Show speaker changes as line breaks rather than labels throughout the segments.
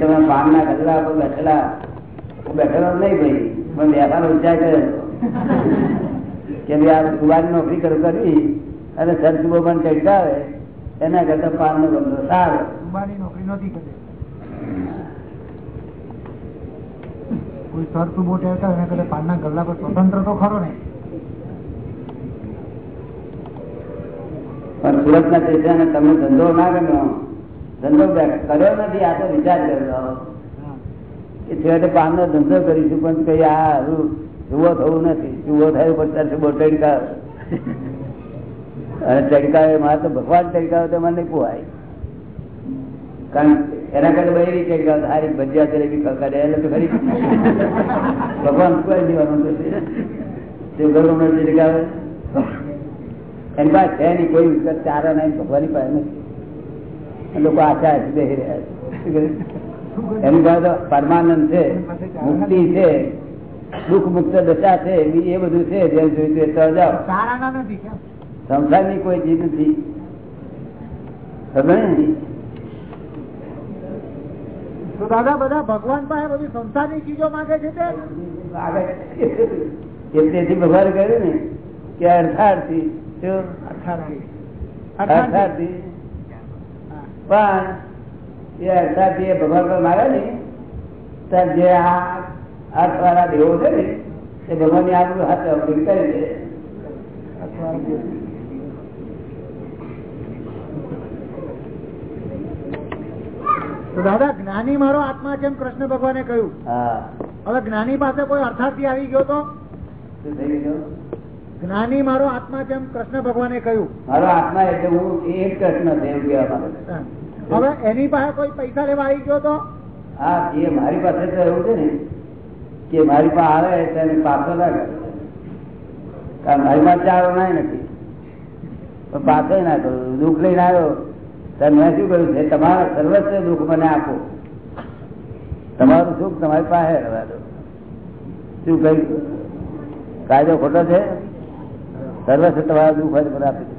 તમે પાનના ગલ્લા પર બેઠેલા હું બેઠેલો નહીં ભાઈ પણ વ્યાપાર વિચાર કર્યો. કે ભાઈ આ દુવાની નોકરી કરું કરવી અને સરસુબો પણ ચડકાવે એના કરતા પાન નો ગમલો સારો
નોકરી નથી કરી. કોઈ સર તું બોટ આવતા એના કરતા પાનના ગલ્લા પર સ્વતંત્ર તો ખરો ને.
પણ સુરત ના સ્ટેશન તમે ધંધો ના ગમ્યો. ધંધો કર્યો નથી, આ તો વિચાર કર્યો. કે છેવટે પાન નો ધંધો કરીશું, પણ કઈ આ જુઓ થવું નથી. જુઓ થયું પડતા સરસુબો ચડકાવે અને ચડકાવે મારે તો ભગવાન ચડકાવે તો મને નહીં પોવાય કારણ એના કરતા બધી રીતે સારી ભજીયા જલેબી કકડે એટલે તો ખરી ભગવાન કોઈ દેવાનું તો તે ગરમ ચડકાવે એની પાસે છે નહીં, કોઈ ચારો નહીં, ભગવાનની પાસે નથી. લોકો આશા બેસી રહ્યા છે. એની પાસે તો પરમાનંદ છે મુક્તિ છે દુઃખ મુક્ત દશા છે એ બધું છે જેમ જોયું તે
કેમ?
સંસારની કોઈ ચીજ નથી?
તો દાદા બધા ભગવાન પાસે બધી સંસારની ચીજો માંગે છે
તેથી ભગવાન કહ્યું ને કે અર્થાર્થી?
અર્થાર્થી.
પણ એ અર્થાર્થી એ ભગવાન પર મારે ને ત્યારે જે આ હાથ વાળા દેવો છે ને એ ભગવાનની આપણું હાથ અપીલ કરી દે.
દાદા જ્ઞાની મારો આત્મા જેમ કૃષ્ણ ભગવાને કહ્યું. હવે જ્ઞાની પાસે કોઈ અર્થાર્થી આવી ગયો તો? જ્ઞાની મારો આત્મા છે કૃષ્ણ ભગવાને કહ્યું.
મારો આત્મા એટલે હું એ કૃષ્ણ દેવ કહેવા
હવે એની પાસે કોઈ પૈસા લેવા આવી ગયો તો?
હા એ મારી પાસે તો એવું છે ને કે મારી પાસે આવે તેને પાછો ના કારણ મારી પાસે ચારો ના નથી. પણ પાછો ના કરું. દુઃખ લઈને આવ્યો. ત્યારે મેં શું કહ્યું છે તમારા સર્વસ્વ દુઃખ મને આપો. તમારું સુખ તમારી પાસે રહેવા દો. શું કહ્યું? કાયદો ખોટો છે? તો મને આપી દો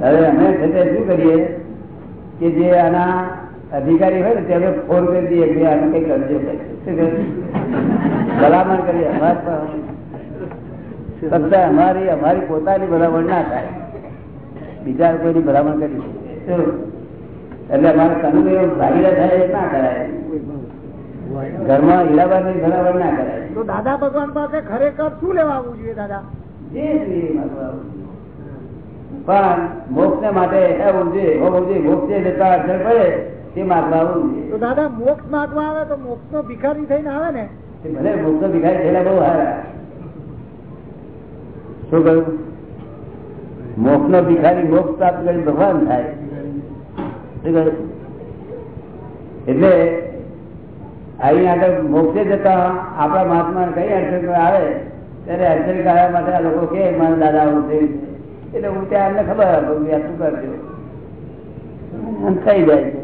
હવે અમે છે શું કરીએ કે જે આના અધિકારી હોય ને તે ફોન કરી દઈએ કે આને કઈ કરજો ભલામણ કરીએ ફક્ત અમારી અમારી પોતાની ભલામણ ના થાય. બીજા કોઈની ભલામણ કરી એટલે અમારે તનું એવું થાય ના કરાય. ઘરમાં હીરાબાની ભલામણ ના કરાય.
તો દાદા ભગવાન પાસે ખરેખર શું લેવા આવવું જોઈએ દાદા?
જે આવું. પણ મોક્ષ માટે હોવું જોઈએ મોક્ષ લેતા અસર પડે તે માગવા આવવું
તો દાદા મોક્ષ માગવા આવે તો મોક્ષ નો ભિખારી થઈને આવે ને?
ભલે મોક્ષ ભિખારી થયેલા બહુ સારા શું કહ્યું? મોક્ષ નો ભિખારી મોક્ષ પ્રાપ્ત કરી ભગવાન થાય. એટલે અહીં આગળ મોક્ષે જતા આપણા મહાત્મા કઈ અડચણ આવે? ત્યારે અડચણ કાઢવા માટે આ લોકો કે મારા દાદા આવું થયું. એટલે હું ત્યાં એમને ખબર આપું કે શું કરજો. થઈ જાય છે.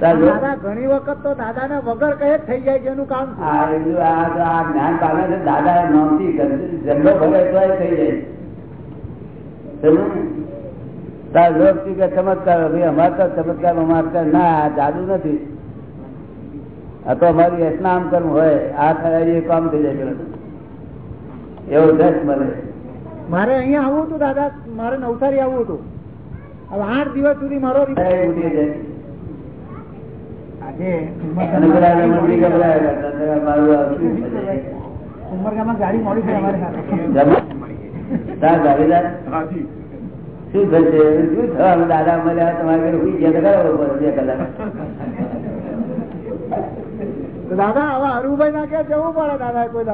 દાદા ઘણી વખત તો દાદા ને વગર કહે થઈ જાય છે એનું કામ.
આ એટલું આ તો આ જ્ઞાન પામે છે દાદા નોંધી જન્મ ભરે તો થઈ જાય કે ચમત્કાર ભાઈ અમારે તો ચમત્કાર અમારે ના જાદુ નથી. આ તો અમારી વ્યસના આમ કરવું હોય. આ થાય એ કામ થઈ જાય. એવો દસ મળે
મારે અહીંયા આવવું હતું દાદા. મારે નવસારી આવવું હતું. હવે આઠ દિવસ સુધી મારો? ઉમરગામમાં ગાડી મળી છે? અમારે
શું થશે? શું થવાનું? દાદા મળ્યા તમારે ઘરે હુઈ ગયા તો ખરા બે કલાક.
દાદા, હવે હરુભાઈ ના ક્યાં જવું પડે દાદા કોઈ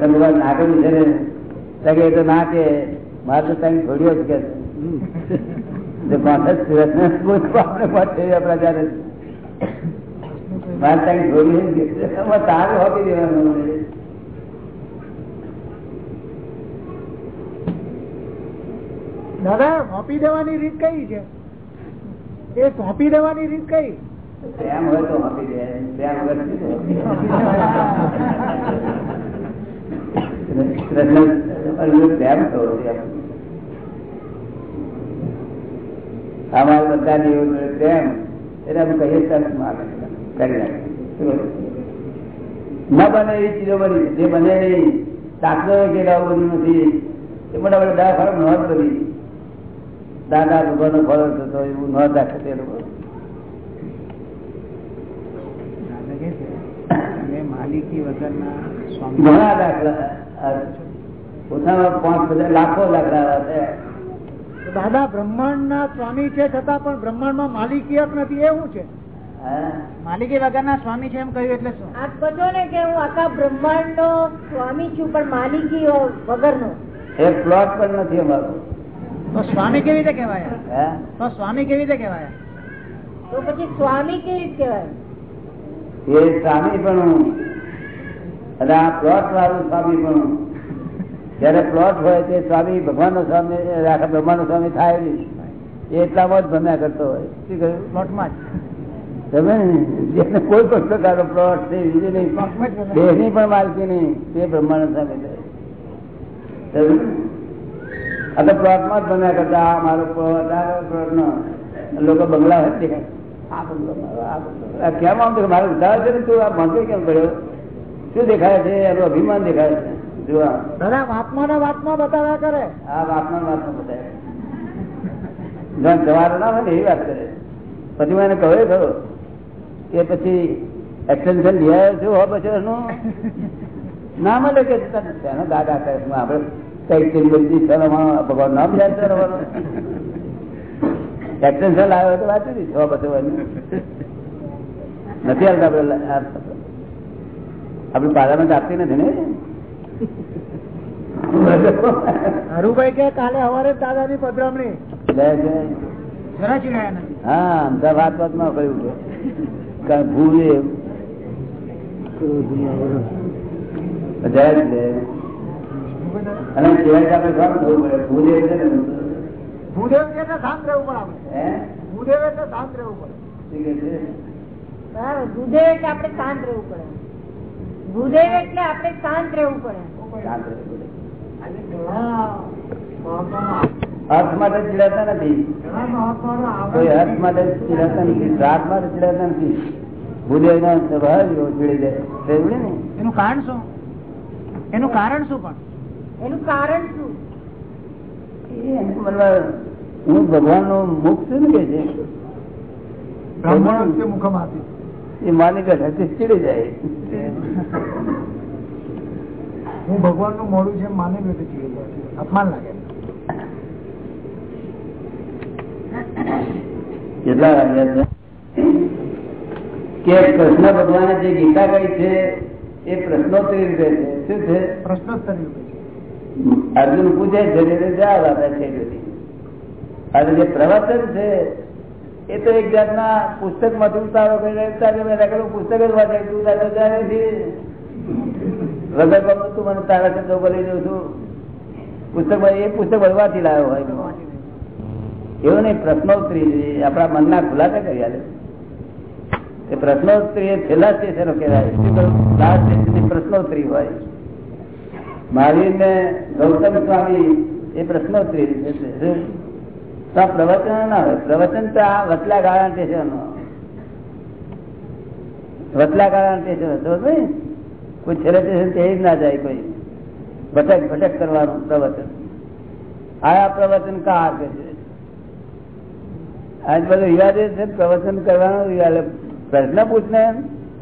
તમે ને? કે તો ના કે, મારે તો ત્યાં છોડ્યો જ કે. મારે ત્યાં તારે
દાદા, સોંપી દેવાની રીત કઈ છે? એ સોંપી દેવાની રીત કઈ?
પ્રેમ હોય તો દેવો ન બને એ ચીજો બની જે બને નહીં દાખલો કે બધું નથી. એ મોટા મોટા દા ખરાબ નોંધ બધી દાદા ભગવાન નો ફળ થતો એવું ન દાખે તે લોકો.
દાદા કે છે અમે માલિકી વગરના સ્વામી.
ઘણા દાખલા. ઓછામાં પાંચ બધા લાખો દાખલા છે.
દાદા બ્રહ્માંડ ના સ્વામી છે છતાં પણ બ્રહ્માંડમાં માલિકીયત નથી એવું છે?
માલિકી
માલિકી વગરના સ્વામી છે એમ કહ્યું એટલે શું?
આપ કહો ને કે હું આખા બ્રહ્માંડ નો સ્વામી છું પણ માલિકી વગર નો
એ પ્લોટ પણ નથી અમારો.
તો સ્વામી કેવી રીતે કહેવાય? તો સ્વામી કેવી રીતે કહેવાય?
તો પછી સ્વામી કેવી રીતે કહેવાય?
એ સ્વામી પણ અને આ પ્લોટ વાળું સ્વામી પણ. જયારે પ્લોટ હોય તે સ્વામી ભગવાન નો સ્વામી આખા બ્રહ્મા નો સ્વામી થાય નહીં. એટલામાં જ ભમ્યા કરતો હોય. શું કહ્યું?
પ્લોટમાં
તમે જેને કોઈ પણ પ્રકારનો પ્લોટ છે બીજું નહીં. દેહની પણ માલકી નહીં. તે બ્રહ્માંડ સ્વામી થાય સમજ્યું ને? આ તો પ્લોટમાં જ બન્યા કરતા. આ મારો પ્લોટ આ લોકો બંગલા હતી. કેમ આમ? મારો ઉધાર છે ને તું આ મંદિર કેમ પડ્યો? શું દેખાય છે? એનું અભિમાન દેખાય છે.
બતાવ્યા કરે.
વાતમાં વાતમાં બતાવે. જ્યાં ના હોય ને એવી વાત કરે. પછી મને કહ્યું ખરો કે પછી એક્સટેન્શન આવ્યો છું પછી એનું ના મળે કે દાદા આપણે કઈ કઈ ભગવાન નામ યાદ કરવાનું. એક્સટેન્શન લાવ્યો તો વાંચી દીધું હો પછી નથી હાલતા આપણે આપણી પાર્લામેન્ટ આપતી નથી ને?
હરુભાઈ કે કાલે સવારે દાદા ની પધરામણી.
હા અમદાવાદ વાતમાં કહ્યું કે ભૂલ જય. અને કહેવાય કે આપણે શું થવું પડે. ભૂલ છે ને
ભૂદેવ છે એટલે શાંત રહેવું પડે આપણે.
હે?
ભૂદેવ એટલે શાંત રહેવું પડે.
શું છે?
ભૂદેવ એટલે આપણે શાંત રહેવું પડે. ભૂદેવ એટલે આપણે શાંત રહેવું પડે.
અર્થ માટે ચીડાતા નથી. કોઈ અર્થ માટે ચીડાતા નથી. શ્રાદ્ધ માટે ચીડાતા નથી. ભૂદેવ નો સ્વભાવ ચીડી જાય ને?
એનું કારણ શું? એનું કારણ શું પણ?
એનું કારણ શું?
હું ભગવાન નો મુખ છું ને કે છે? ચીડી જાય.
હું ભગવાનનું મોડું છે માની ચીડી જાય અપમાન લાગે.
કેટલા વાગ્યા છે? કે કૃષ્ણ ભગવાને જે ગીતા કહી છે એ પ્રશ્નોત્તરી રીતે છે. શું છે?
પ્રશ્નોત્તરી રૂપે છે.
અર્જુન પૂછે જઈને જવાબ આપે છે અને જે પ્રવચન છે, એ તો એક જાતના પુસ્તકમાંથી ઉતારો કરીને મેં લખેલું પુસ્તક જ વાંચે, તું તારે જાણે વગર ગમતું તું મને તારા શબ્દો બોલી દઉં છું. પુસ્તક એ પુસ્તક વળવાથી લાવ્યો હોય એવું નહીં, પ્રશ્નોત્તરી આપણા મનના ખુલાસા કરી આલે એ પ્રશ્નોત્તરી એ છેલ્લા સ્ટેશનો કહેવાય. પ્રશ્નોત્તરી હોય. મહાવીર ને ગૌતમ સ્વામી એ પ્રશ્નોત્તરી પ્રવચન ના હોય. પ્રવચન તો આ વતલા ગાળા છે વતલા ગાળા છે. કોઈ છેલ્લે તે ના જાય કોઈ. ભટક ભટક કરવાનું પ્રવચન. આ પ્રવચન કા કે છે? આજ બધો રિવાજ છે પ્રવચન કરવાનો રિવાજ. પ્રશ્ન પૂછને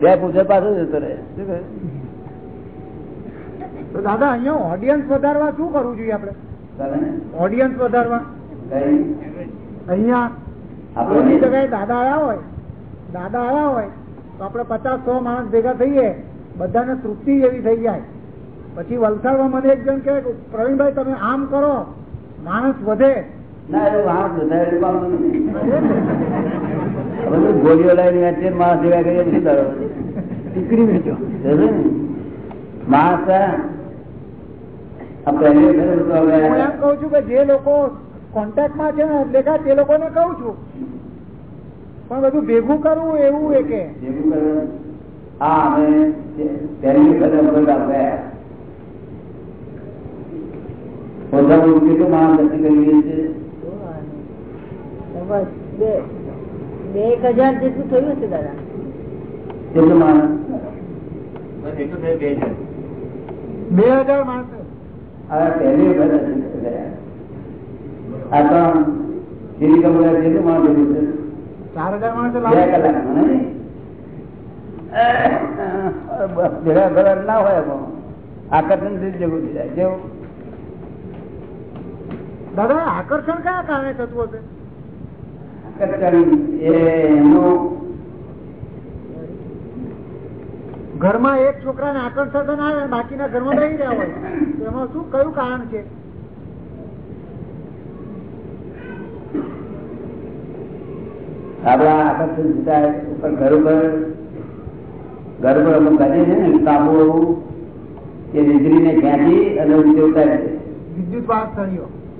બે પૂછે પાછું જતો રહે. શું કહ્યું
તો દાદા અહીંયા ઓડિયન્સ વધારવા શું કરવું જોઈએ આપણે? ઓડિયન્સ વધારવા? અહીંયા
આપણે
જગ્યાએ દાદા આવ્યા હોય. દાદા આવ્યા હોય તો આપણે પચાસ સો માણસ ભેગા થઈએ બધાને તૃપ્તિ એવી થઈ જાય. પછી વલસાડમાં મને એક જણ કે, પ્રવીણભાઈ તમે આમ કરો માણસ વધે.
ગોળીઓ લઈને વેચે માણસ ભેગા કરીએ શું કરો?
દીકરી વેચો.
માણસ આ પહેલી વખત તો હવે
હું એમ કઉ છું કે જે લોકો કોન્ટેક્ટમાં છે ને લેખા તે લોકોને કઉ છું. પણ બધું ભેગું કરવું એવું એ કે.
હા અમે પહેલી વખત અમે બધા ગયા. ઓછામાં કેટલું માણસ દર્શન કરી છે
બસ બે બે એક હજાર જેટલું થયું છે દાદા.
કેટલું માણસ
બે હજાર માણસો.
પહેલી વખત આ તો માણસ
ચાર હજાર માણસો
બે ભેગા ભેગા ના હોય આકર્ષણથી જગું થઈ જાય. કેવું
દાદા આકર્ષણ કયા કારણે થતું હશે?
આકર્ષણ એનું
ઘરમાં એક છોકરાને આકર્ષણ આવે બાકીના ઘરમાં રહી રહ્યા હોય. તો એમાં શું કયું કારણ છે?
આપડા આકર્ષણ જુદા ઉપર ઘર ઉપર ઘર પર અમુક કરીએ છે ને તાંબુ એવું કે વીજળીને ખેંચી અને ઊંચે ઉતારે છે.
વિદ્યુત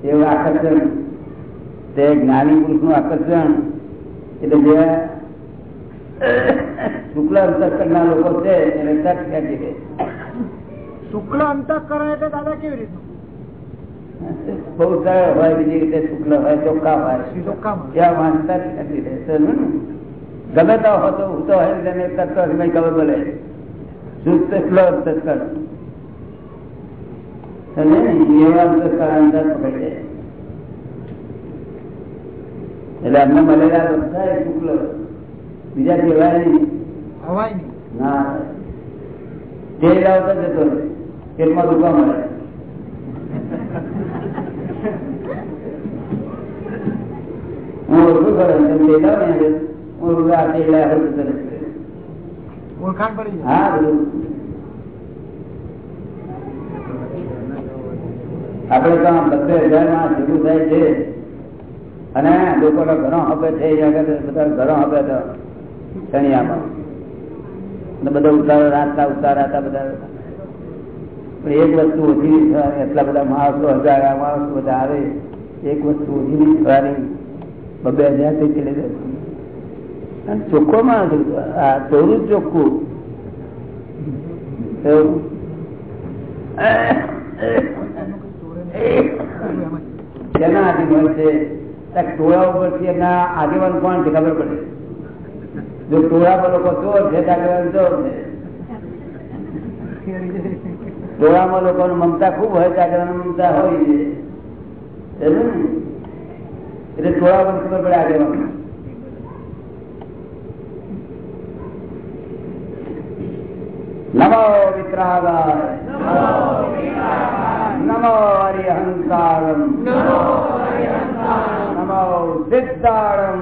એવું આકર્ષણ તે જ્ઞાની પુરુષનું આકર્ષણ એટલે જે શુક્લ અંતસ્કરના લોકો છે એને તક ખેંચી દે
શુક્લ અંતઃકરણ એટલે દાદા કેવી રીતનું
બહુ સરળ હોય બીજી રીતે શુક્લ હોય ચોખ્ખા હોય
ચોખ્ખામાં.
ત્યાં વાંચતા જ નથી રહેતો ને. ગમે તો હોતો ઉતો હોય ને તેને તત્વ સમય ખબર પડે શુદ્ધ શુક્લ અંતસ્કરણ સમજે ને? એવા અંતસ્કરણ અંદર પકડી જાય એટલે અમને મળેલા બધા શુક્લ બીજા કહેવાય નહીં.
હવાય નહીં.
ના. તે લાવતો જતો પેટમાં દુખવા મળે. હું ઓળખું કરું તમે તે લાવ ને હું ઓળખું તે લાવ
ઓળખાણ પડી
હા બધું. આપડે તો આમ હજારમાં ભેગું થાય છે. અને લોકોનો ઘણો હપે છે બધા ઘણો હપે તો. શનિયામાં બધા ઉતારો, રાતના ઉતારાતા બધા. પણ એક વસ્તુ ઓછી એટલા બધા માણસો, હજાર માણસો બધા આવે, એક વસ્તુ ઓછી નહીં થવાની. બબે હજાર થઈ ચડી જાય. અને ચોખ્ખો માણસ આ ચોરું ચોખ્ખું. એવું. શેના આગેવાન છે ટોળા ઉપરથી એમના આગેવાન કોણ છે ખબર પડે. જો ટોળા પર લોકો ચોર છે ચોર છે ટોળામાં લોકોને મમતા ખૂબ હોય તો મમતા હોય છે એટલે ટોળા પર ખબર પડે આગળ નમો વિતરાગાય. નમો હરિહંકારમ નમો સિદ્ધારમ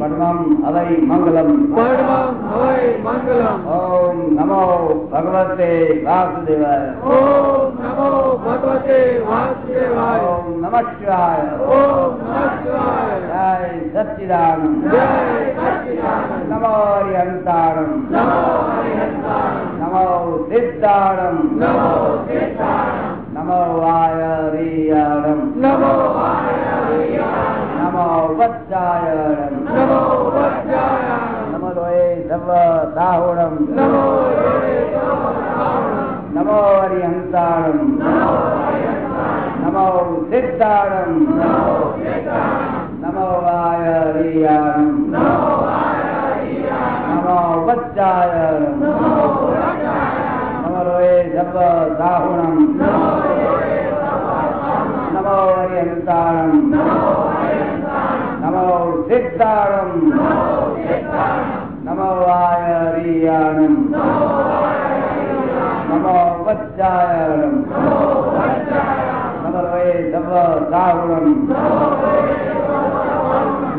படுமம் அவை மங்களம். படுமம் அவை மங்களம். ஓம் நமோ பகவதே வாசுதேவாய. ஓம் நமோ பகவதே வாசுதேவாய. ஓம் நம சிவாய ஓம் நம சிவாய ஜெய் சச்சிதானம் ஜெய் சச்சிதானம் நமோ ஹரிஹந்தானம். நமோ ஹரிஹந்தானம். நமோ சித்தானம். நமோ சித்தானம். நமோ வாயரியானம் நமோ வாய વાસુદેવાય ઓમ નમઃ શિવાય જય સચ્ચિદાનંદ નમો હરિહંતાણમ નમો સિદ્ધાણમ નમો વાયરિયાણમ નમો વચ્ચાયણમ નમો લોહે સર્વ સાહુણમ નમો હરિહંતાણમ નમો સિદ્ધાણમ નમો વાયરિયાણમ નમો વચ્ચાયણમ નમો લોહે સર્વ સાહુણમ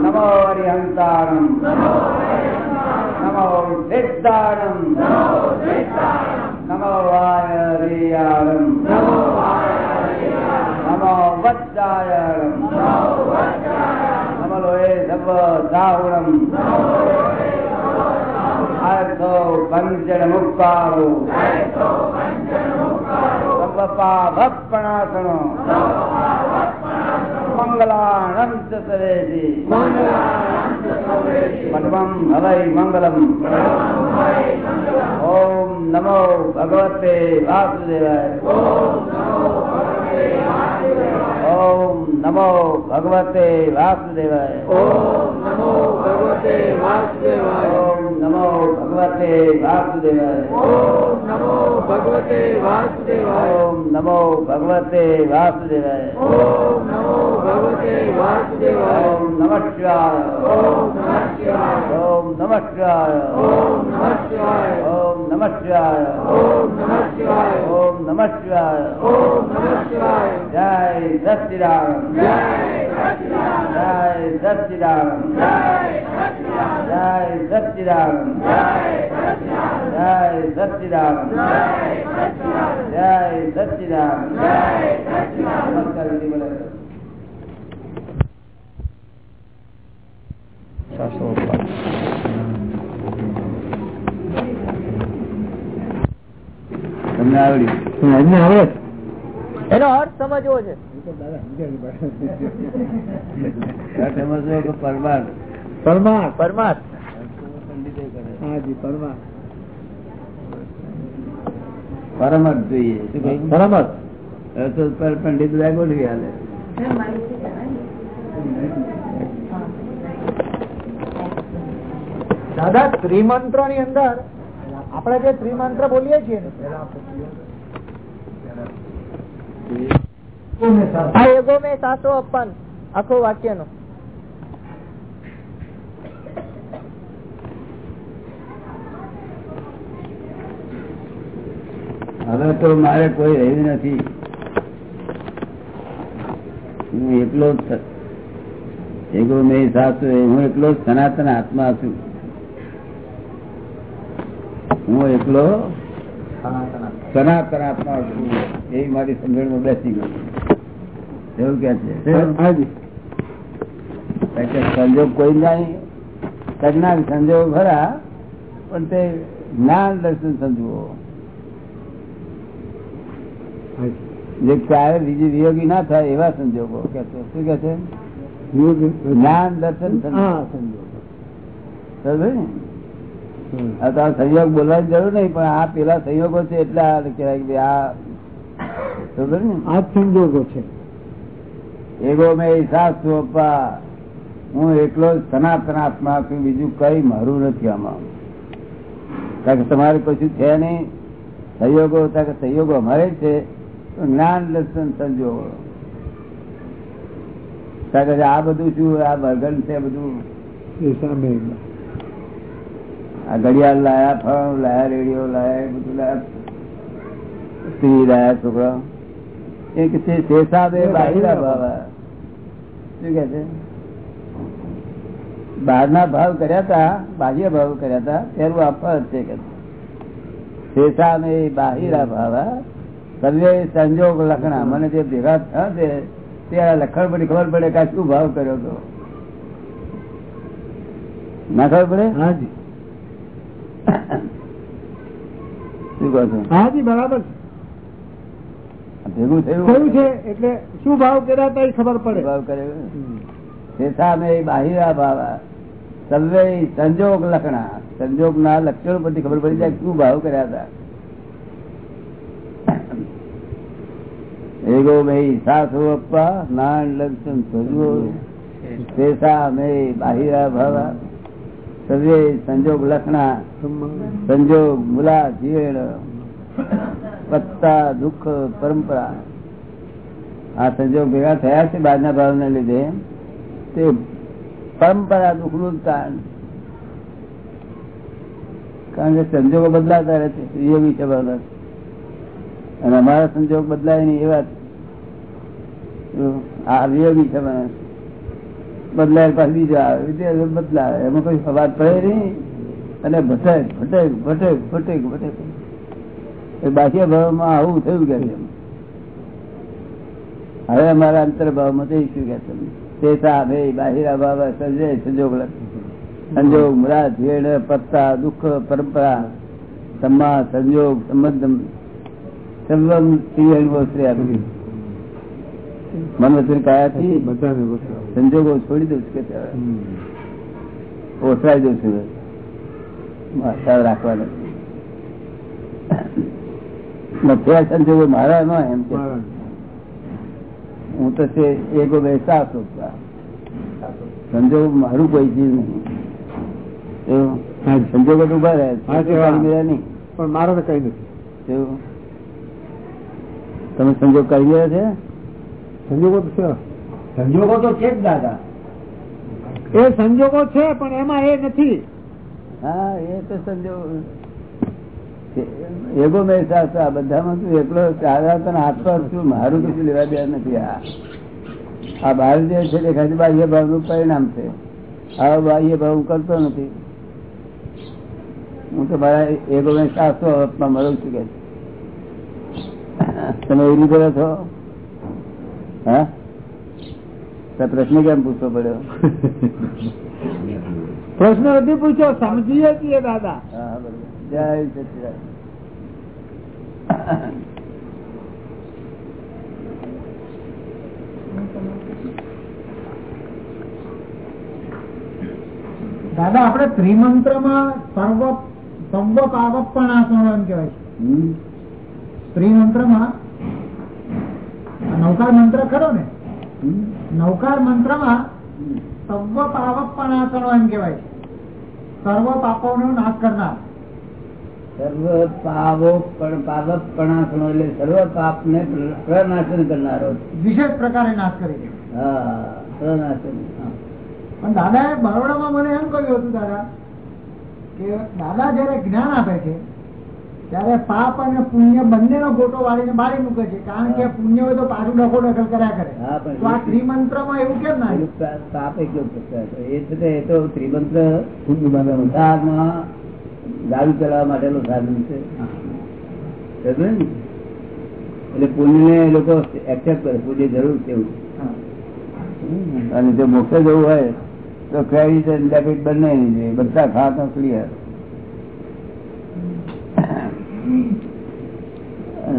નમો હરિહંતાણમ નમો સિદ્ધાણમ નમો વાયરિયાણમ નમો વચ્ચાયણમ નમો લોહે સર્વ સાહુણમ નમો હરિહંતાણમ નમો સિદ્ધાણમ નમો વાયરિયાણમ નમો સાવણમ અર્થો પંચણ મુક્કારો સપપા ભપણાસણો મંગલાનંત સરેજી પદ્મમ હવૈ મંગલમ। ઓમ નમો ભગવતે વાસુદેવાય। ઓમ નમો ભગવતે વાસુદેવાય।
ઓમ નમો ભગવતે વાસુદેવાય।
ભગવતે વાસુદેવાય.
ઓમ નમો ભગવતે વાસુદેવાય.
ઓમ નમો ભગવતે વાસુદેવાય.
ઓમ નમો ભગવતે વાસુદેવાય
ઓમ નમઃ શિવાય
ઓમ નમઃ શિવાય
ઓમ નમઃ શિવાય
ઓમ નમઃ શિવાય
ઓમ નમઃ શિવાય
ઓમ નમઃ શિવાય
ઓમ નમઃ શિવાય
ઓમ નમઃ શિવાય
જય સચિદાનંદ.
જય
જય સચિદાનંદ. જય સચિદાનંદ જય સચિદાન જય સચિદાન નમસ્કાર વિધિ બોલે. તમને આવડ્યું
આવડે
એનો અર્થ સમજવો છે
સમજવો કે પરમાર
પરમાર હાજી પરમાર
પરમ જોઈએ.
પરમત.
હવે તો પર પંડિત બધા ગોઠવી હાલે
દાદા ત્રિમંત્રની અંદર આપણે જે ત્રિમંત્ર બોલીએ છીએ ને
આ એગો મેં સાસો અપન આખું વાક્યનું
હવે તો મારે કોઈ રહ્યું નથી. હું એકલો જ એગો મેં સાસુ હું એકલો જ સનાતન આત્મા છું. હું એકલો સનાતન આત્મા છું. એ મારી સમજણમાં બેસી ગયું. એવું કે છે. સંજોગ કોઈ નહીં. કજના સંજોગ ખરા પણ તે જ્ઞાન દર્શન સમજવો જે ક્યારે બીજી વિયોગી ના થાય એવા સંજોગો કે છે. શું કે છે? જ્ઞાન દર્શન સંજોગ. સંયોગ બોલવાની જરૂર નહીં પણ આ પેલા સંયોગો છે એટલે આ કહેવાય કે આ સમજ્યો ને?
આ સંજોગો છે.
એગો મેં સાસુ અપ્પા હું એકલો જ સનાતન આત્મા છું બીજું કઈ મારું નથી આમાં. કારણ કે તમારે કશું છે નહીં. સહયોગો કારણ કે સહયોગો અમારે છે. જ્ઞાન દર્શન સંજોગો આ બધું શું આ બર્ગન છે બધું? આ ઘડિયાળ લાયા ફળ લાયા રેડિયો લાયા બધું લાયા. સ્ત્રી લાયા છોકરા. એક છે શેષાબે બાહિરા ભાવ. શું કે છે? બહારના ભાવ કર્યા હતા બાહ્ય ભાવ કર્યા હતા તેનું આપવા છે કે શેષામે બાહિરા ભાવ સર્વે સંજોગ લખણા મને જે ભેગા થયા તે આ લખણ પડી ખબર પડે કે શું ભાવ કર્યો હતો. ના ખબર પડે?
હાજી
શું કહો છો?
હાજી બરાબર
ભેગું થયું?
થયું છે એટલે શું ભાવ કર્યા એ ખબર પડે.
ભાવ કર્યો? શેષામે બાહિરા ભાવ સર્વે સંજોગ લખણા સંજોગ ના લક્ષણો પરથી ખબર પડી જાય શું ભાવ કર્યા હતા. એગો ભાઈ સાસુ અપ્પા, નાન લક્ષણ સજવો શેષા, મે બાહિરા ભાવ સર્વે સંજોગ લખણા, સંજોગ મુલા, જીવેણ, પત્તા, દુઃખ, પરંપરા. આ સંજોગ ભેગા થયા છે બાજના ભાવને લીધે. તે પરંપરા દુઃખનું કારણ. કારણ કે સંજોગો બદલાતા રહે છે યોગી છે અને અમારા સંજોગ બદલાય નહીં એવા વિયોગી છે બદલાય પાછું બીજો આવે. બદલાવે એમાં કોઈ અવાજ પડે નહીં. અને ભટક ભટક ભટક ભટક ભટક બાહ્ય ભાવમાં આવું થયું કે હવે અમારા અંતર ભાવમાં જઈશું કે તમે તે સામે બાહિરા ભાવ સજે સંજોગ સંજોગ મુરાદ ભેડ પત્તા, દુઃખ, પરંપરા, સમા, સંજોગ સંબંધ સર્વમ શ્રી આપી મન વચન કાયાથી સંજોગો છોડી દઉં છું કે ઓછરાઈ દઉં છું રાખવાનું. સંજોગો મારા ન એમ કે. હું તો તે એગો બેસા હતો સંજોગ મારું કોઈ ચીજ નહીં? સંજોગો તો ઊભા રહે નહીં.
પણ મારો તો કઈ નથી.
તમે સંજોગ કરી ગયા છે?
સંજોગો તો છે.
સંજોગો તો છે જ દાદા.
એ સંજોગો છે પણ એમાં એ નથી.
હા એ તો સંજોગ. એગો મેં સાથ આ બધામાં શું એકલો ચાલ્યા તને હાથ પર શું? મારું કશું લેવા દેવા નથી? આ આ બહાર જે છે તે ખાલી બાહ્ય ભાવનું પરિણામ છે. આ બાહ્ય ભાવ હું કરતો નથી. હું તો મારા એગો મેં સાસો અવસ્થમાં મરું છું. કે તમે એવી કરો છો? હા? પ્રશ્ન કેમ પૂછવો પડ્યો?
પ્રશ્ન નથી પૂછ્યો સમજીએ છીએ દાદા.
જય સચિદાન
દાદા આપણે ત્રિમંત્રમાં સર્વ સર્વ પાવક પણ આ એમ કહેવાય છે. ત્રિમંત્રમાં નૌકાર મંત્ર ખરો ને? નૌકાર
મંત્રમાં
સર્વ પાવક પણ આસનો એમ કેવાય સર્વ પાપો નો નાશ કરનાર.
સર્વ પાવો પણ પાવકપણાસનો એટલે સર્વ પાપ ને પ્રનાશન કરનારો.
વિશેષ પ્રકારે નાશ કરી દે
હા પ્રનાશન.
પણ દાદા એ બરોડામાં મને એમ કહ્યું હતું દાદા કે દાદા જયારે જ્ઞાન આપે છે ત્યારે પાપ અને પુણ્ય બંનેનો ગોટો વાળીને બાળી મૂકે છે. કારણ કે પુણ્ય હોય તો પાછું ડખો દખલ કર્યા કરે. તો આ ત્રિમંત્રમાં એવું કેમ ના
પાપ એ કેવું એ છે એ તો ત્રિમંત્ર ગાડી ચલાવવા માટેનું સાધન છે. ને? એટલે પુણ્ય એ લોકો એક્સેપ્ટ કરે પુણ્ય જરૂર છે. અને જો મોક્ષ જવું હોય તો ક્રેડિટ અને ડેબિટ બંને બધા ખાતા ક્લિયર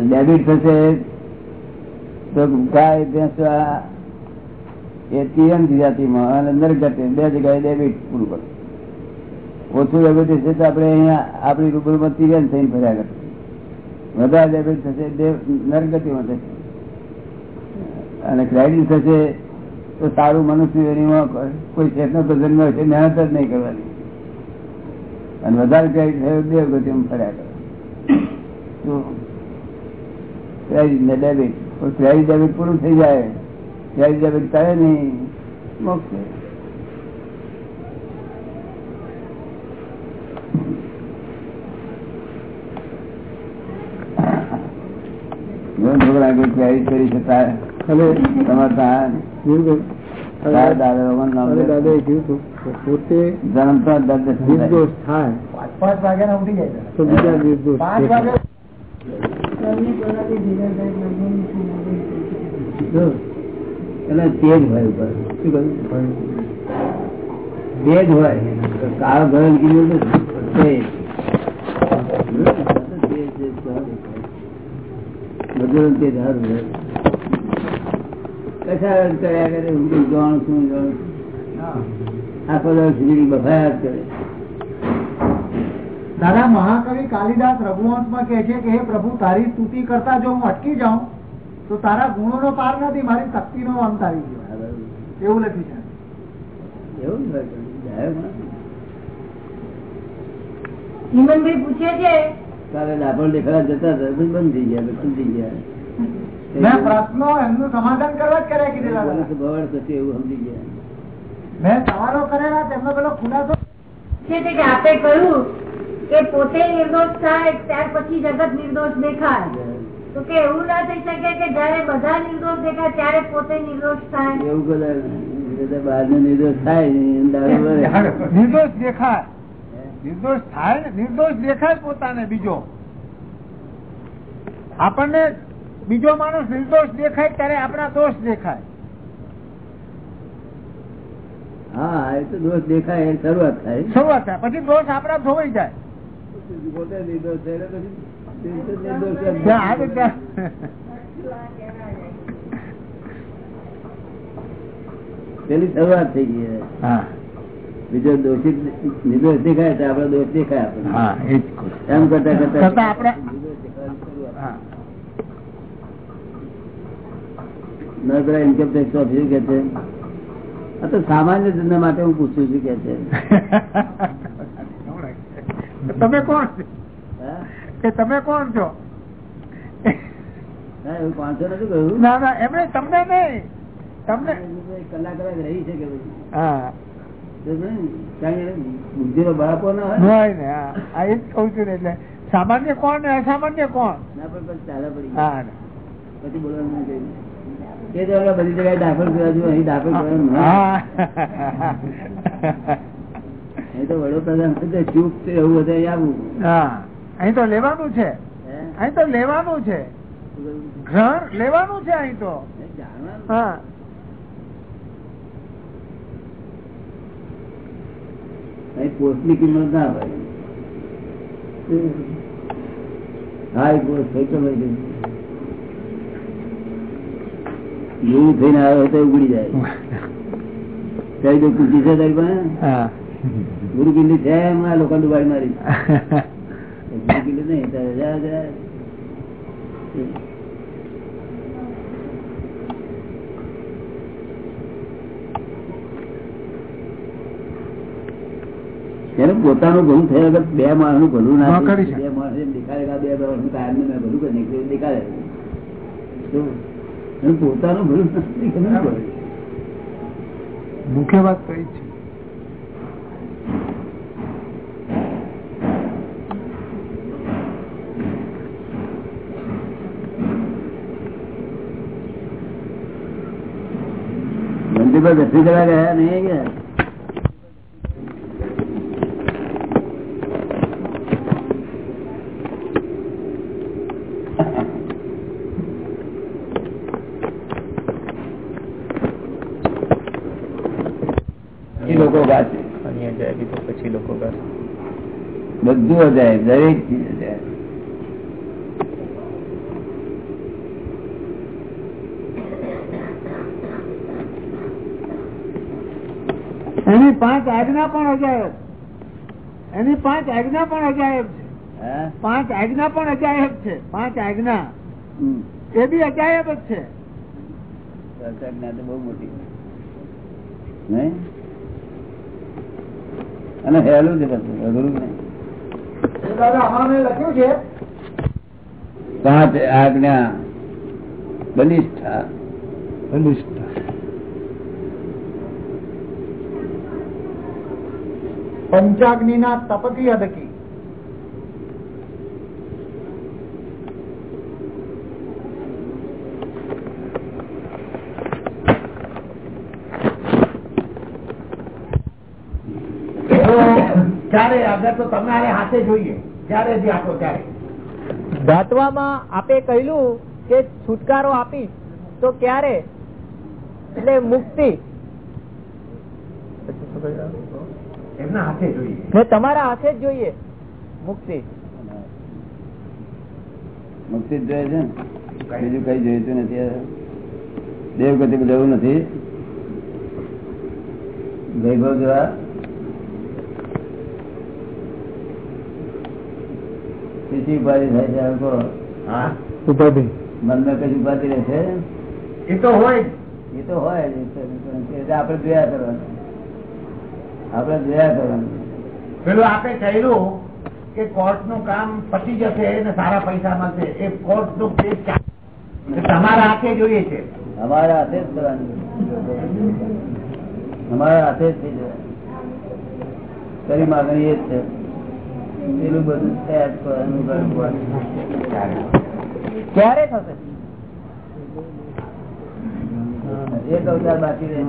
ડેબિટ થશે તો ગાય, ભેંસ એ તિરંગ જાતિમાં અને નરગતિ બે જગ્યાએ ડેબિટ પૂરું કરે ઓછું ડેબિટ થશે તો આપણે અહીંયા આપણી રૂબરૂમાં તિરંગ થઈને ફર્યા કરે. વધારે ડેબિટ થશે નરગતિમાં થશે. અને ક્રેડિટ થશે તો સારું મનુષ્ય એનીમાં કોઈ ચેતનો તો જન્મ છે મહેનત જ નહીં કરવાની. અને વધારે ક્રેડિટ થયો દેવગતિમાં ફર્યા કરે. ક્રેડિટ ને ડેબિટ. ક્રેડિટ ડેબિટ પૂરું થઈ જાય. ક્રેડિટ ડેબિટ કરે નહીં. મોક્ષ. છોકરા આગળ ક્રેડિટ કરી
શકાય
તમારે જન્મતા દર્દ થાય.
પાંચ વાગ્યા ઉઠી જાય
તો બીજા
પાંચ
જો, એટલે તેજ હોય ઉપર. શું કહ્યું? તેજ હોય. કાળ ગરમ કીધું તો બધું તે ધારું હોય. કશા કર્યા કરે હું જાણું છું જાણું છું આખો દિવસ વીજળી બફાયા કરે.
દાદા મહાકવિ કાલિદાસ રઘુવંશમાં કે છે કે હે પ્રભુ તારી સ્તુતિ કરતા જો હું અટકી જાઉં તો તારા ગુણો નો પાર નથી મારી શક્તિ નો અંત આવી ગયો. એવું લખ્યું છે.
એવું.
હિમનભાઈ પૂછે
દેખાડા જતા બંધ થઈ ગયા બધું થઈ ગયા.
મેં પ્રશ્નો એમનું સમાધાન કરવા જ કર્યા કીધેલા
પોલીસ થશે એવું સમજી ગયા.
મેં સવાલો કરેલા તેમનો પેલો ખુલાસો
છે કે આપે કહ્યું કે પોતે નિર્દોષ થાય ત્યાર પછી જગત નિર્દોષ દેખાય. તો કે એવું ના થઈ શકે કે જયારે બધા નિર્દોષ દેખાય ત્યારે પોતે નિર્દોષ થાય.
એવું કદાચ. બહાર નો નિર્દોષ થાય.
નિર્દોષ દેખાય. નિર્દોષ થાય નિર્દોષ દેખાય પોતાને બીજો. આપણને બીજો માણસ નિર્દોષ દેખાય ત્યારે આપણા દોષ દેખાય.
હા એ તો દોષ દેખાય શરૂઆત થાય.
શરૂઆત થાય. પછી દોષ આપડા ધોવાઈ જાય.
પોતે નિર્દોષ છે એટલે પછી નિર્દોષ એમ.
ત્યાં આવે ત્યાં.
પેલી શરૂઆત થઈ ગઈ બીજો દોષિત નિર્દોષ દેખાય તો આપડે દોષ દેખાય
કહું.
એમ કરતા કરતા
આપડે આપણે-
નિર્દોષ દેખાવાની શરૂઆત.
હા.
ના પેલા ઇન્કમ ટેક્સ ઓફિસર કે છે? આ તો સામાન્ય ધંધા માટે હું પૂછું છું કે છે.
તમે કોણ કે તમે કોણ છો? ના ના એમણે તમને નહીં. તમને
કલાક રહી છે કે
હા. સામાન્ય કોણ ને અસામાન્ય કોણ?
પછી પડી.
હા
પછી બોલવાનું બધી જગ્યાએ દાખલ કરવા જોઈએ અહીં દાખલ કરવાનું અહીં તો વડોપ્રધાન ચૂપ છે એવું બધે આવું.
હા. અહીં તો લેવાનું છે. અહીં તો લેવાનું છે. ઘર લેવાનું છે અહીં તો. હા.
પોસ્ટની કિંમત ના ભાઈ હાઈ પોસ્ટ ગુરુ થઈને આવ્યો તો ઉગડી જાય. કઈ તો કુટી છે તારી પાસે? ગુરુ કિલ્લી છે એમાં લોકો ડુબાડી મારી. ગુરુ કિલ્લી નહીં એને પોતાનું ભૂલ થયા વગર બે માણસનું ભલું ના. બે માણસ એમ દેખાડે બે માણસનું કાયમ મેં ભલું કરી નાખ્યું દેખાડે. પોતાનું ભલું નથી.
મુખ્ય વાત કઈ છે.
મંદિર પર કરવા ગયા નહીં ગયા? લોકો
જાય તો પછી લોકો પાસે
બધું અજાય દરેક ચીજ અજાય.
એની પાંચ આજ્ઞા પણ અજાયબ. એની પાંચ આજ્ઞા પણ અજાયબ છે. પાંચ આજ્ઞા પણ અજાયબ છે. પાંચ આજ્ઞા. એ બી અજાયબ જ છે.
બહુ મોટી અને હેલું છે બધું અઘરું
લખ્યું છે.
પાંચ આજ્ઞા બલિષ્ઠા.
પંચાગ્નિ ના તપકી અદકી. ક્યારે આગળ તો તમારે હાથે જોઈએ જયારે બી આપો ત્યારે.
દાતવામાં આપે કહ્યું કે છુટકારો આપી તો ક્યારે? એટલે મુક્તિ.
એમના હાથે જોઈએ.
તમારા હાથે જ જોઈએ. મુક્તિ.
મુક્તિ જ જોઈએ છે બીજું કઈ જોઈતું નથી દેવ ગતિ જવું નથી. વૈભવ જોવા. ઉપાધિ થાય છે આમ કરો
હા?
ઉપાધિ.
મનમાં કઈ ઉપાધિ રહે છે?
એ તો હોય
એ તો હોય આપડે આપણે જોયા કરવાનું. આપણે જોયા કરવાનું
પેલું આપે કહ્યું કે કોર્ટનું કામ પતી જશે ને સારા પૈસા મળશે. એ કોર્ટનું કેસ તમારા હાથે જોઈએ છે.
અમારા હાથે જ કરવાનું અમારા હાથે જ થઈ જવાનું. કરી માગણી એ જ છે. પેલું બધું થયા કરવાનું.
ક્યારે થશે?
એક અવતાર બાકી રહે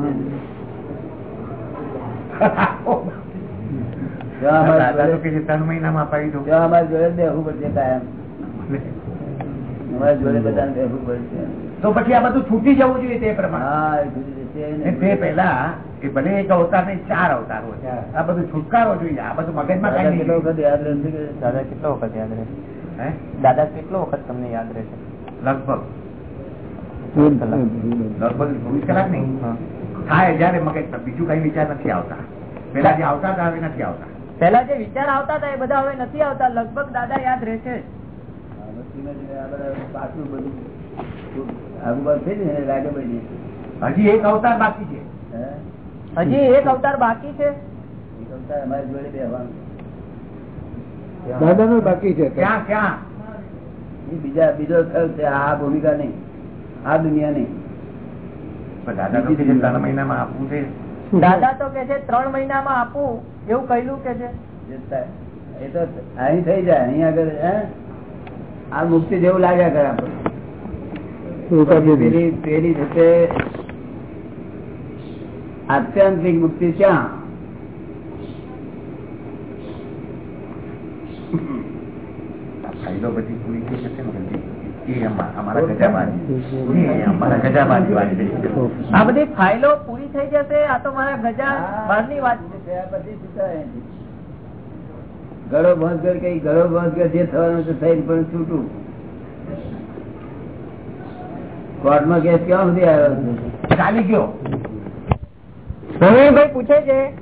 તો છે
પછી આ બધું છૂટી જવું જોઈએ તે પ્રમાણે. ને તે પેલા કે ભલે એક અવતાર નહીં, ચાર અવતાર હોય. આ બધું છુટકારો જોઈએ. આ બધું મગજમાં
દાદા કેટલો વખત યાદ રહેશે
દાદા કેટલો વખત યાદ રહે
હે?
દાદા કેટલો વખત તમને યાદ રહેશે
લગભગ. લગભગ ચોવીસ કલાક નહીં. થાય જયારે મગજમાં બીજું કઈ વિચાર નથી આવતા. પેલા જે આવતા હતા હવે નથી આવતા.
પેલા જે વિચાર આવતા હતા એ બધા હવે નથી આવતા. લગભગ દાદા યાદ
પડી
હજી એક અવતાર બાકી છે.
હજી એક અવતાર બાકી છે?
એક અવતાર અમારી જોડે બેસવાનું
દાદા નું બાકી છે
ક્યાં ક્યાં?
એ બીજા બીજો છે આ ભૂમિકા નહીં. આ દુનિયા નહીં.
દાદા તો કે ત્રણ મહિનામાં આપવું છે?
દાદા તો કે છે ત્રણ મહિનામાં આપું એવું કહેલું કે છે.
એ તો અહીં થઈ જાય અહીં આગળ આ મુક્તિ જેવું લાગ્યા કરે આપણે પેલી જશે આત્યંતિક મુક્તિ ક્યાં?
ફાયદો પછી પૂરી
આ બધી ફાઇલો પૂરી થઈ જશે? આ તો મારા ગજા બહારની વાત છે.
થયા પછી શું થાય? ગળો ભોંસગર કઈ ગળો ભોંસગર જે થવાનું છે થઈ પણ છૂટું. કોર્ટમાં કેસ ક્યાં સુધી આવ્યો
ચાલી ગયો.
ભાઈ પૂછે છે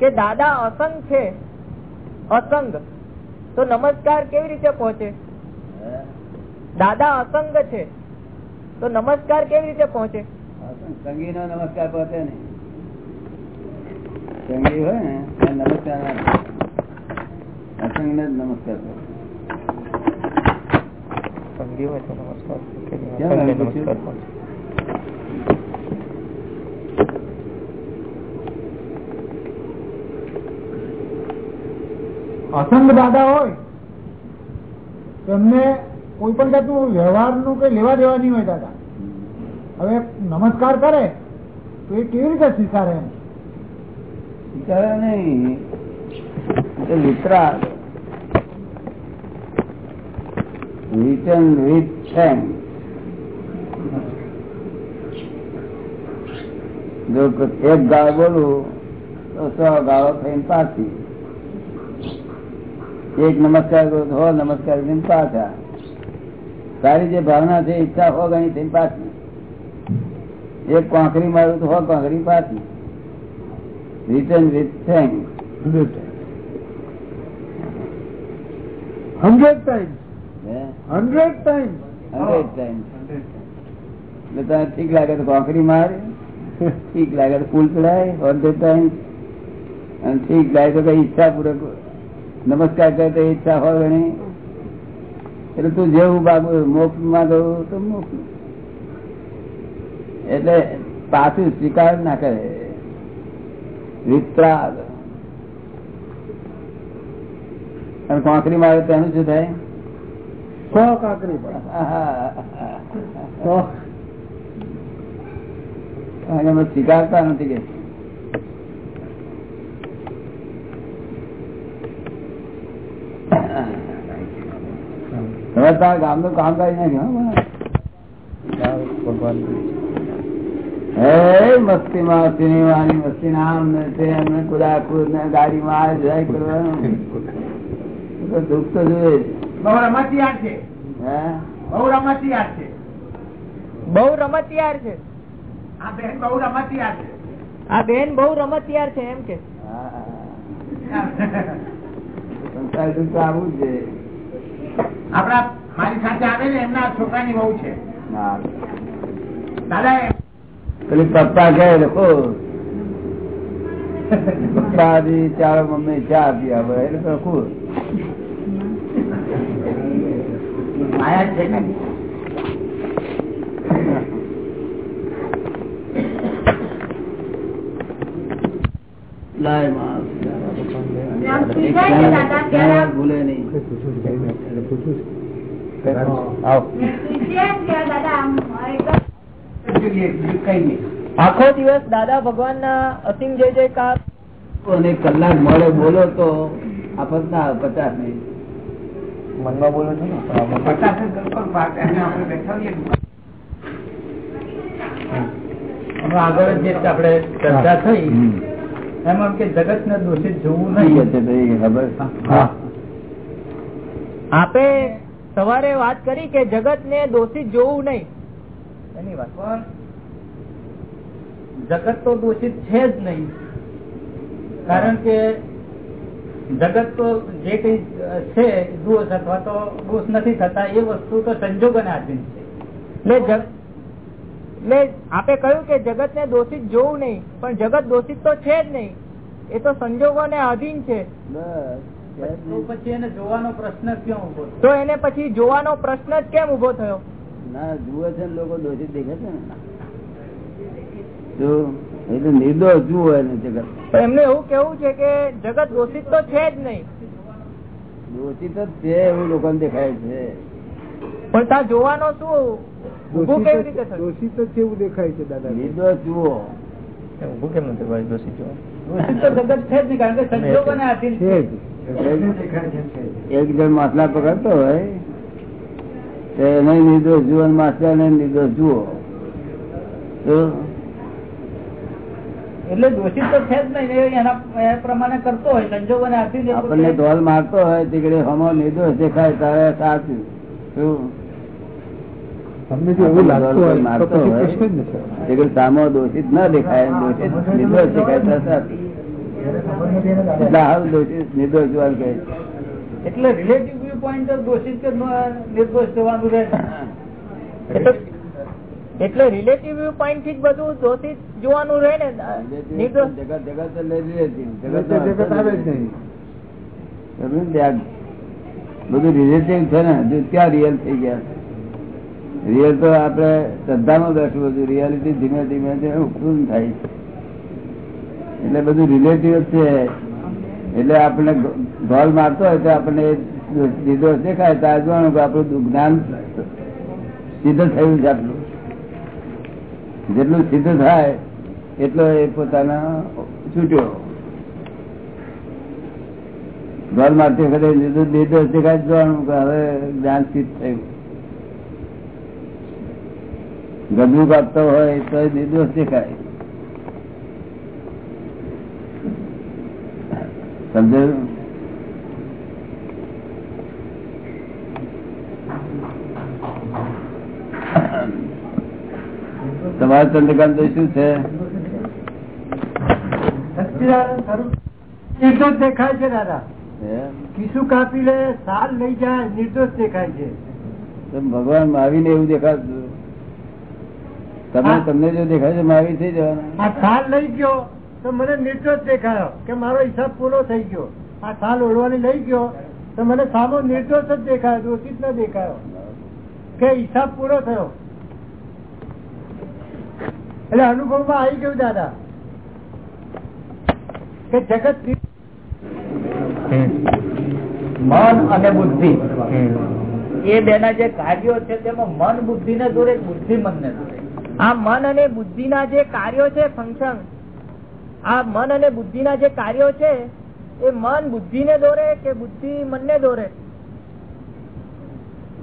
કે દાદા અસંગ છે? અસંગ. તો નમસ્કાર કેવી રીતે પહોંચે? દાદા અસંગ છે. તો નમસ્કાર કેવી રીતે પહોંચે?
સંગી નો નમસ્કાર પહોંચે ને. સંગી હોય ને નમસ્કાર અસંગ ને જ નમસ્કાર
સંગી હોય તો નમસ્કાર
અસંગ દાદા હોય તેમને કોઈ પણ જાતનું વ્યવહારનું કઈ લેવા દેવા નહીં હોય દાદા. હવે નમસ્કાર કરે, તો એ કેવી રીતે સ્વીકારે એમ?
સ્વીકારે નહીં. જો એક ગાળ બોલું, તો સો ગાળો થઈને પાછી. એક નમસ્કાર કરું તો નમસ્કાર કરીને પાછા. તારી જે ભાવના છે ઈચ્છા હો ગણી થઈને પાછી. એક કોંકરી મારું તો હો કોંકરી પાછી. Return with thank
hundred time hundred time
hundred તને ઠીક લાગે તો કોંકરી માર? ઠીક લાગે તો ફૂલ ચડાય? હંડ્રેડ ટાઈમ અને ઠીક લાગે તો કઈ ઈચ્છા પૂરક નમસ્કાર કરે તો ઈચ્છા હોય નહીં એટલે તું જેવું બાબુ મોકમાં ગયું તો મોક એટલે પાછું સ્વીકાર ના કરે. વિતરાગ. અને કોંકરી મારે તેનું એનું શું થાય?
સો કાંકરી પડે.
સ્વીકારતા નથી કે હવે તારા કામ કરી નાખ્યું હે મસ્તી માં સિનેમાની મસ્તી નામ ને તે એમને કુદા ને ગાડી માં જાય કરવાનું દુઃખ તો જોઈએ.
બહુ રમતિયાર છે. બહુ રમતિયાર છે.
બહુ રમતિયાર છે.
આ બેન બહુ રમતિયાર છે.
આ બેન બહુ રમતિયાર છે એમ કે.
સંસાર આવું જ છે.
આપડા મારી સાથે આવે ને એમના છોકરાની બહુ છે. દાદા
પેલી પપ્પા કહે લખો. પપ્પા ચાલો મમ્મી ચા આપી બોલે એટલે લખું.
માયા છે ને?
ભૂલે નહીં.
આખો દિવસ દાદા ભગવાન ના અસીમ જય જયકાર.
અને કલાક મળે બોલો તો આફત ના પચાસ મિનિટ
મનમાં બોલો છો ને?
પચાસ
આગળ જે આપણે ચર્ચા થઈ એમાં કે જગત ને દોષિત જોવું નહીં.
આપે સવારે વાત કરી કે જગત ને દોષિત જોવું નહીં. એની વાત.
પણ જગત તો દોષિત છે જ નહીં. કારણ કે જગત તો જે કઈ છે દોષ અથવા તો દોષ નથી થતા એ વસ્તુ તો સંજોગોને આધીન છે.
એટલે જગ- એટલે આપે કહ્યું કે જગત ને દોષિત જોવું નહીં પણ જગત દોષિત તો છે જ નહીં. એ તો સંજોગોને આધીન છે.
તો પછી એને જોવાનો પ્રશ્ન ક્યાં ઊભો થયો?
તો એને પછી જોવાનો પ્રશ્ન જ કેમ ઊભો થયો?
ના જુએ છે લોકો દોષિત દેખે છે ને. એટલે નિર્દોષ જુઓ એને જગત.
પણ એમને એવું કેવું છે કે જગત દોષિત તો છે જ નહીં.
દોષિત જ છે એવું લોકો દેખાય છે.
પણ ત્યાં જોવાનો શું? ઉભું કેવી રીતે થયું
દોષિત જ છે એવું દેખાય છે દાદા?
નિર્દોષ જુઓ.
ઉભું કેમ નથી? દોષિત જુઓ
દોષિત તો જગત છે જ નહીં કારણ કે સંજોગોને આધીન
છે.
એક જણ માછલા પકડતો હોય તો એને નિર્દોષ જુઓ માછલા ને નિર્દોષ જુઓ
એટલે દોષિત તો છે જ નહીં એના પ્રમાણે કરતો હોય સંજોગોને
આપણને ઢોલ મારતો હોય તીકડે હમો નિર્દોષ દેખાય તારે સાચું. શું
તમને જો એવું લાગતું હોય
મારતો હોય
પ્રશ્ન જ નથી.
તે ઘડી સામો દોષિત ના દેખાય દોષિત નિર્દોષ દેખાય સાચું. નિર્દોષ જોવાનું કહે
એટલે રિલેટિવ વ્યૂ પોઈન્ટ દોષિત કે નિર્દોષ જોવાનું રહે?
એટલે- એટલે રિલેટિવ વ્યૂ પોઈન્ટથી બધું દોષિત જોવાનું રહે ને?
જગત જગત.
જગત આવે જ નહીં.
બધું રિલેટિવ છે ને ત્યાં ક્યાં રિયલ થઈ ગયા રિયલ તો આપણે શ્રદ્ધામાં બેઠું બધું રિયાલિટી ધીમે ધીમે ધીમે ઉપરું થાય છે. એટલે બધું રિલેટિવ છે. એટલે આપણે ઢોલ મારતો હોય તો આપણને એ દેખાય. તો આપણું જ્ઞાન સિદ્ધ થયું છે આટલું જેટલું સિદ્ધ થાય, એટલો એ પોતાના છૂટ્યો. ગોલ મારતી વખતે નિર્દોષ દેખાય. જોવાનું કે હવે જ્ઞાન સિદ્ધ થયું. ગજવું કાપતો હોય તો દીધો દેખાય. સમજાયું તમારે ચંદ્રકાંત શું છે?
નિર્દોષ દેખાય છે દાદા. કિસુ કાપી લે સાલ લઈ જાય નિર્દોષ દેખાય છે.
તો ભગવાન માવીને એવું દેખાતું તમે તમને જો દેખાય છે માવી થઈ જવાના.
આ સાલ લઈ ગયો. તો મને નિર્દોષ દેખાયો કે મારો હિસાબ પૂરો થઈ ગયો. આ થાલ ઓળવાની લઈ ગયો. તો મને સામો નિર્દોષ જ દેખાયો દોષિત ન દેખાયો. કે હિસાબ પૂરો થયો. એટલે અનુભવમાં આવી ગયું દાદા. કે જગત
મન અને બુદ્ધિ. એ બેના જે કાર્યો છે તેમાં મન બુદ્ધિ ને દોરે બુદ્ધિ મન ને દોરે.
આ મન અને બુદ્ધિ ના જે કાર્યો છે ફંક્શન આ મન અને બુદ્ધિના જે કાર્યો છે એ મન બુદ્ધિ ને દોરે કે બુદ્ધિ મન ને દોરે?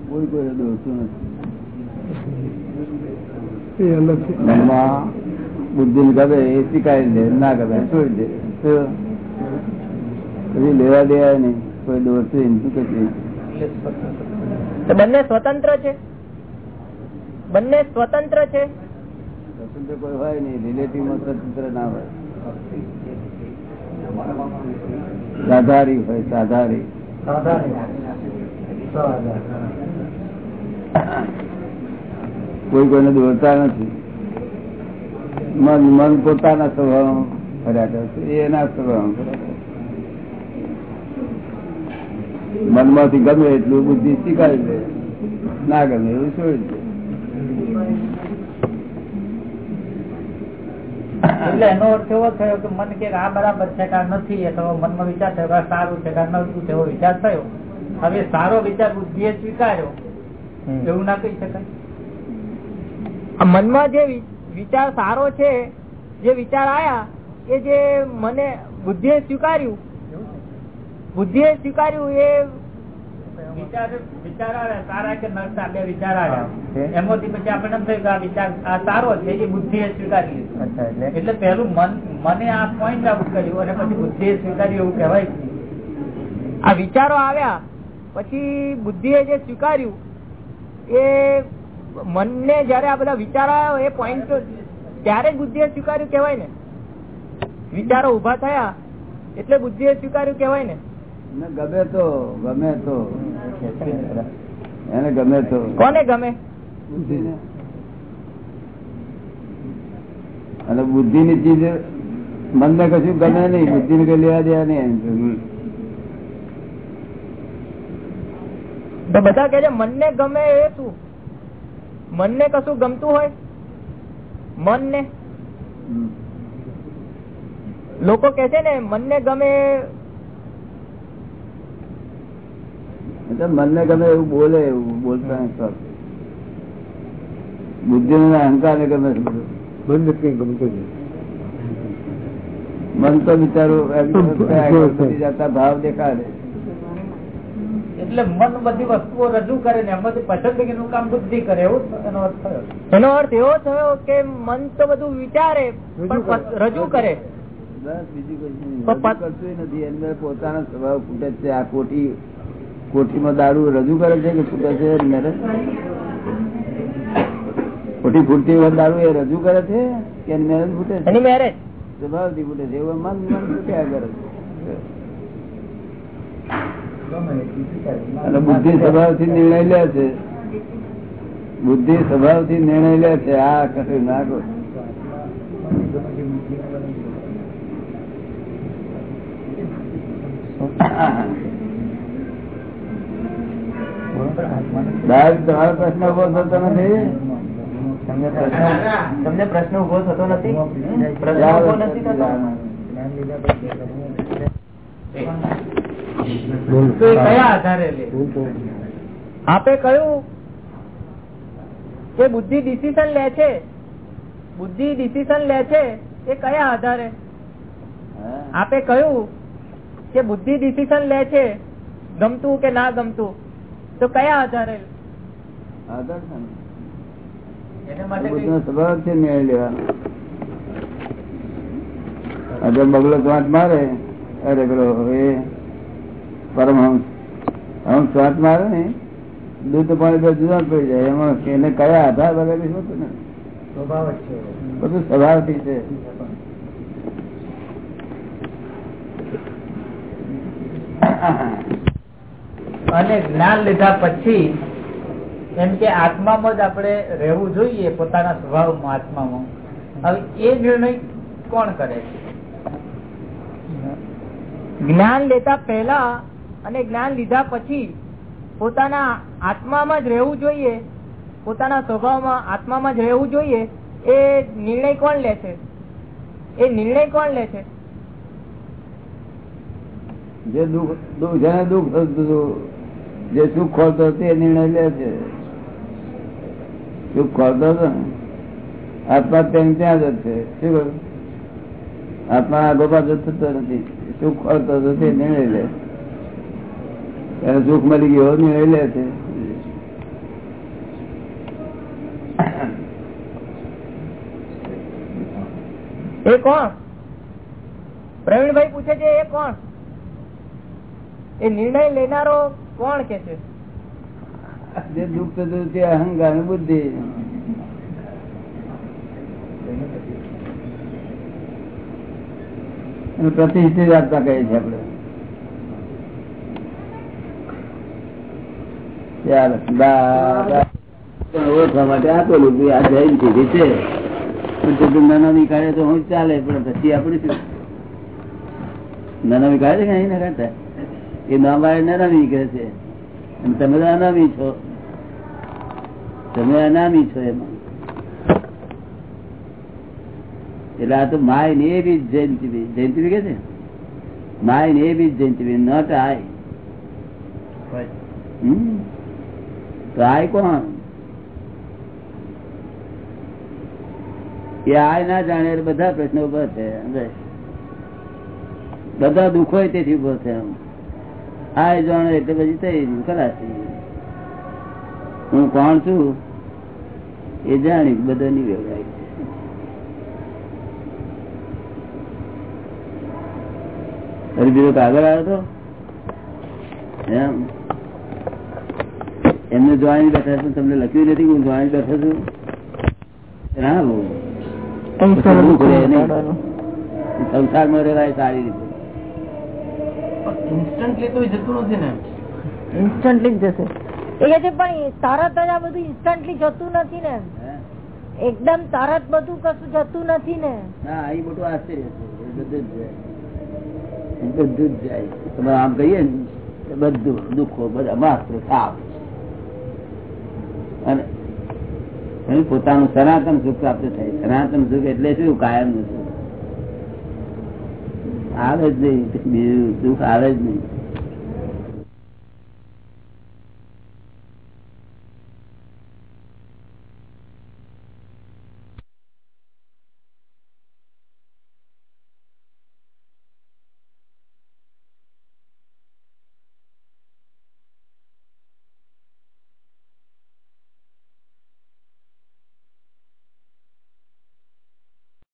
કોઈ કોઈ દોરતું નથી.
અલગ છે.
બુદ્ધિ ગમે એ સ્વીકારી દે ના ગમે છોડી દે તો પછી લેવા દેવાય નહીં કોઈ દોરતું શું
કે બંને સ્વતંત્ર છે? બંને સ્વતંત્ર છે?
સ્વતંત્ર કોઈ હોય નહીં રિલેટિવમાં સ્વતંત્ર ના હોય. સાધારી હોય સાધારી. કોઈ કોઈને દોરતા નથી. મન મન પોતાના સ્વભાવ ફર્યા કરે એના સ્વભાવ. મનમાંથી ગમે એટલું બુદ્ધિ શીખાય લે. ના ગમે એવું છોડી દે.
એટલે એનો અર્થ એવો થયો કે મન કે આ બરાબર છે કે નથી એ મનમાં વિચાર થયો કે સારું છે કે નવું છે એવો વિચાર થયો. હવે સારો વિચાર બુદ્ધિએ સ્વીકાર્યો. એવું ના કહી શકાય.
મનમાં જે વિચાર સારો છે જે વિચાર આયા એ જે મને બુદ્ધિએ સ્વીકાર્યું બુદ્ધિએ સ્વીકાર્યું એ
વિચાર વિચાર આવ્યા સારા કે નરસા બે વિચાર આવ્યા એમાંથી પછી આપણે એમ થયું કે આ વિચાર આ સારો છે એ બુદ્ધિ એ સ્વીકારી
એટલે?
એટલે મન મને આ પોઈન્ટ આઉટ કર્યું અને પછી બુદ્ધિ એ સ્વીકાર્યું એવું કહેવાય. જ
આ વિચારો આવ્યા પછી બુદ્ધિએ જે સ્વીકાર્યું એ મનને જયારે આ બધા વિચાર આવ્યો એ પોઈન્ટ ત્યારે જ બુદ્ધિએ સ્વીકાર્યું કહેવાય ને? વિચારો ઊભા થયા એટલે બુદ્ધિએ સ્વીકાર્યું કહેવાય ને
ને? ગમે તો ગમે તો. એને ગમે તો.
કોને ગમે?
અને બુદ્ધિ ની ચીજ મનને કશું ગમે નહીં બુદ્ધિ ને કઈ લેવા દેવા નહીં
તો બધા કે છે મનને ગમે એ શું મનને કશું ગમતું હોય? મનને?
ને
લોકો કે છે ને મનને ગમે
એટલે મનને ગમે એવું બોલે એવું બોલતા બુદ્ધિ ને અહંકાર ને ગમે. છે ગમતું મન તો બિચારું જતા બધી ભાવ દેખાડે.
એટલે મન બધી વસ્તુઓ રજૂ કરે ને એમાંથી પસંદગીનું કામ બુદ્ધિ કરે એવું એનો અર્થ થયો.
એનો અર્થ એવો થયો કે મન તો બધું વિચારે પણ રજૂ કરે.
બસ બીજું કશું નહીં.
તો
રજૂ
પત-
કરતું નથી. અંદર પોતાનો સ્વભાવ ફૂટે છે. આ કોઠી કોઠીમાં દારૂ રજૂ કરે છે કે છૂટે છે કોઠી ફૂટતી વખત દારૂ એ રજૂ કરે છે કે એની મહેનત ફૂટે છે?
મેરેજ?
સ્વભાવથી ફૂટે છે એવું મન મન ફૂટ્યા કરે અને બુદ્ધિ સ્વભાવથી નિર્ણય લે છે. બુદ્ધિ સ્વભાવથી નિર્ણય લે છે. આ કશું ના કરો તમારો પ્રશ્ન ઊભો થતો નથી?
તમને પ્રશ્ન ઊભો થતો નથી? પ્રશ્ન ઊભો નથી થતો?
તો એ કયા આધારે લે?
આપે કહ્યું કે બુદ્ધિ ડિસિઝન લે છે. બુદ્ધિ ડિસિઝન લે છે એ કયા આધારે? આપે કહ્યું કે બુદ્ધિ ડિસિઝન લે છે ગમતું કે ના ગમતું? તો કયા આધારે?
આધાર છે સ્વભાવ નિર્ણય લેવાનો. બગલો શ્વાસ મારે અરે પેલો એ પરમહંસ હંસ શ્વાસ મારે ને દૂધ પાણી જુદા પડી જાય. એમાં એને કયા આધાર વગર હોતું ને?
સ્વભાવ છે.
બધું સ્વભાવથી છે.
અને જ્ઞાન લીધા પછી એમ કે આત્મામાં જ આપણે રહેવું જોઈએ પોતાના સ્વભાવમાં આત્મામાં. હવે એ નિર્ણય કોણ કરે છે?
જ્ઞાન લેતા પહેલા અને જ્ઞાન લીધા પછી પોતાના આત્મામાં જ રહેવું જોઈએ, પોતાના સ્વભાવમાં આત્મામાં જ રહેવું જોઈએ, એ નિર્ણય કોણ લે છે? એ નિર્ણય કોણ લે છે?
જે દુઃખ જેને દુઃખ થતું જે સુખ ખોલતો તે નિર્ણય લે છે. સુખ ખોલતો હતો ને? આત્મા તેમ ત્યાં જ છે. શું કહ્યું? આત્મા આગોપા થતો નથી. સુખ ખોલતો હતો તે નિર્ણય લે એને સુખ મળી ગયો નિર્ણય લે છે.
એ કોણ? પ્રવીણભાઈ પૂછે છે, એ કોણ? એ નિર્ણય લેનારો કોણ કે છે?
જે દુઃખ થતું તે અહંકાર બુદ્ધિ. પ્રતિષ્ઠિત આત્મા કહે છે આપડે આ જૈન છે. પણ જો તું હું ચાલે, પણ પછી આપણે શું? નાનામી કાઢે છે કે અહીં ના કાઢતા એ નામ ને નાનામી કહે છે. તમે તો અનામી છો. તમે અનામી છો એમાં. એટલે આ તો માય ને બી જયંતિ જયંતિ કે છે? માય ને બી જયંતિ નોટ આય. તો આય કોણ? એ આય ના જાણે બધા પ્રશ્નો ઊભા છે બધા દુઃખો તેથી ઊભો થયા આ એ જાણો એટલે પછી થઈ ગયું ખલાસ હું કોણ છું? એ જાણી બધાની વ્યવહાર અરે બીજો કાગળ આવ્યો હતો એમ? એમને જોવાની બેઠા છું તમને લખ્યું નથી હું જોવાની બેઠા છું? ના નહીં. સંસારમાં રહેવાય સારી રીતે.
ઇન્સ્ટન્ટલી તો જતું નથી ને.
ઇન્સ્ટન્ટલી જશે. એ કે છે પણ તરત જ આ બધું ઇન્સ્ટન્ટલી જતું નથી ને. એકદમ તરત બધું કશું જતું નથી ને.
ના એ બધું આશ્ચર્ય છે. બધું જ જાય. બધું જ જાય. તમે આમ કહીએ ને બધું દુઃખો બધા માત્ર થાપ અને પોતાનું સનાતન સુખ પ્રાપ્ત થાય. સનાતન સુખ એટલે શું? કાયમનું સુખ. આવે જ નહીં. બીજું દુઃખ આવે જ નહીં.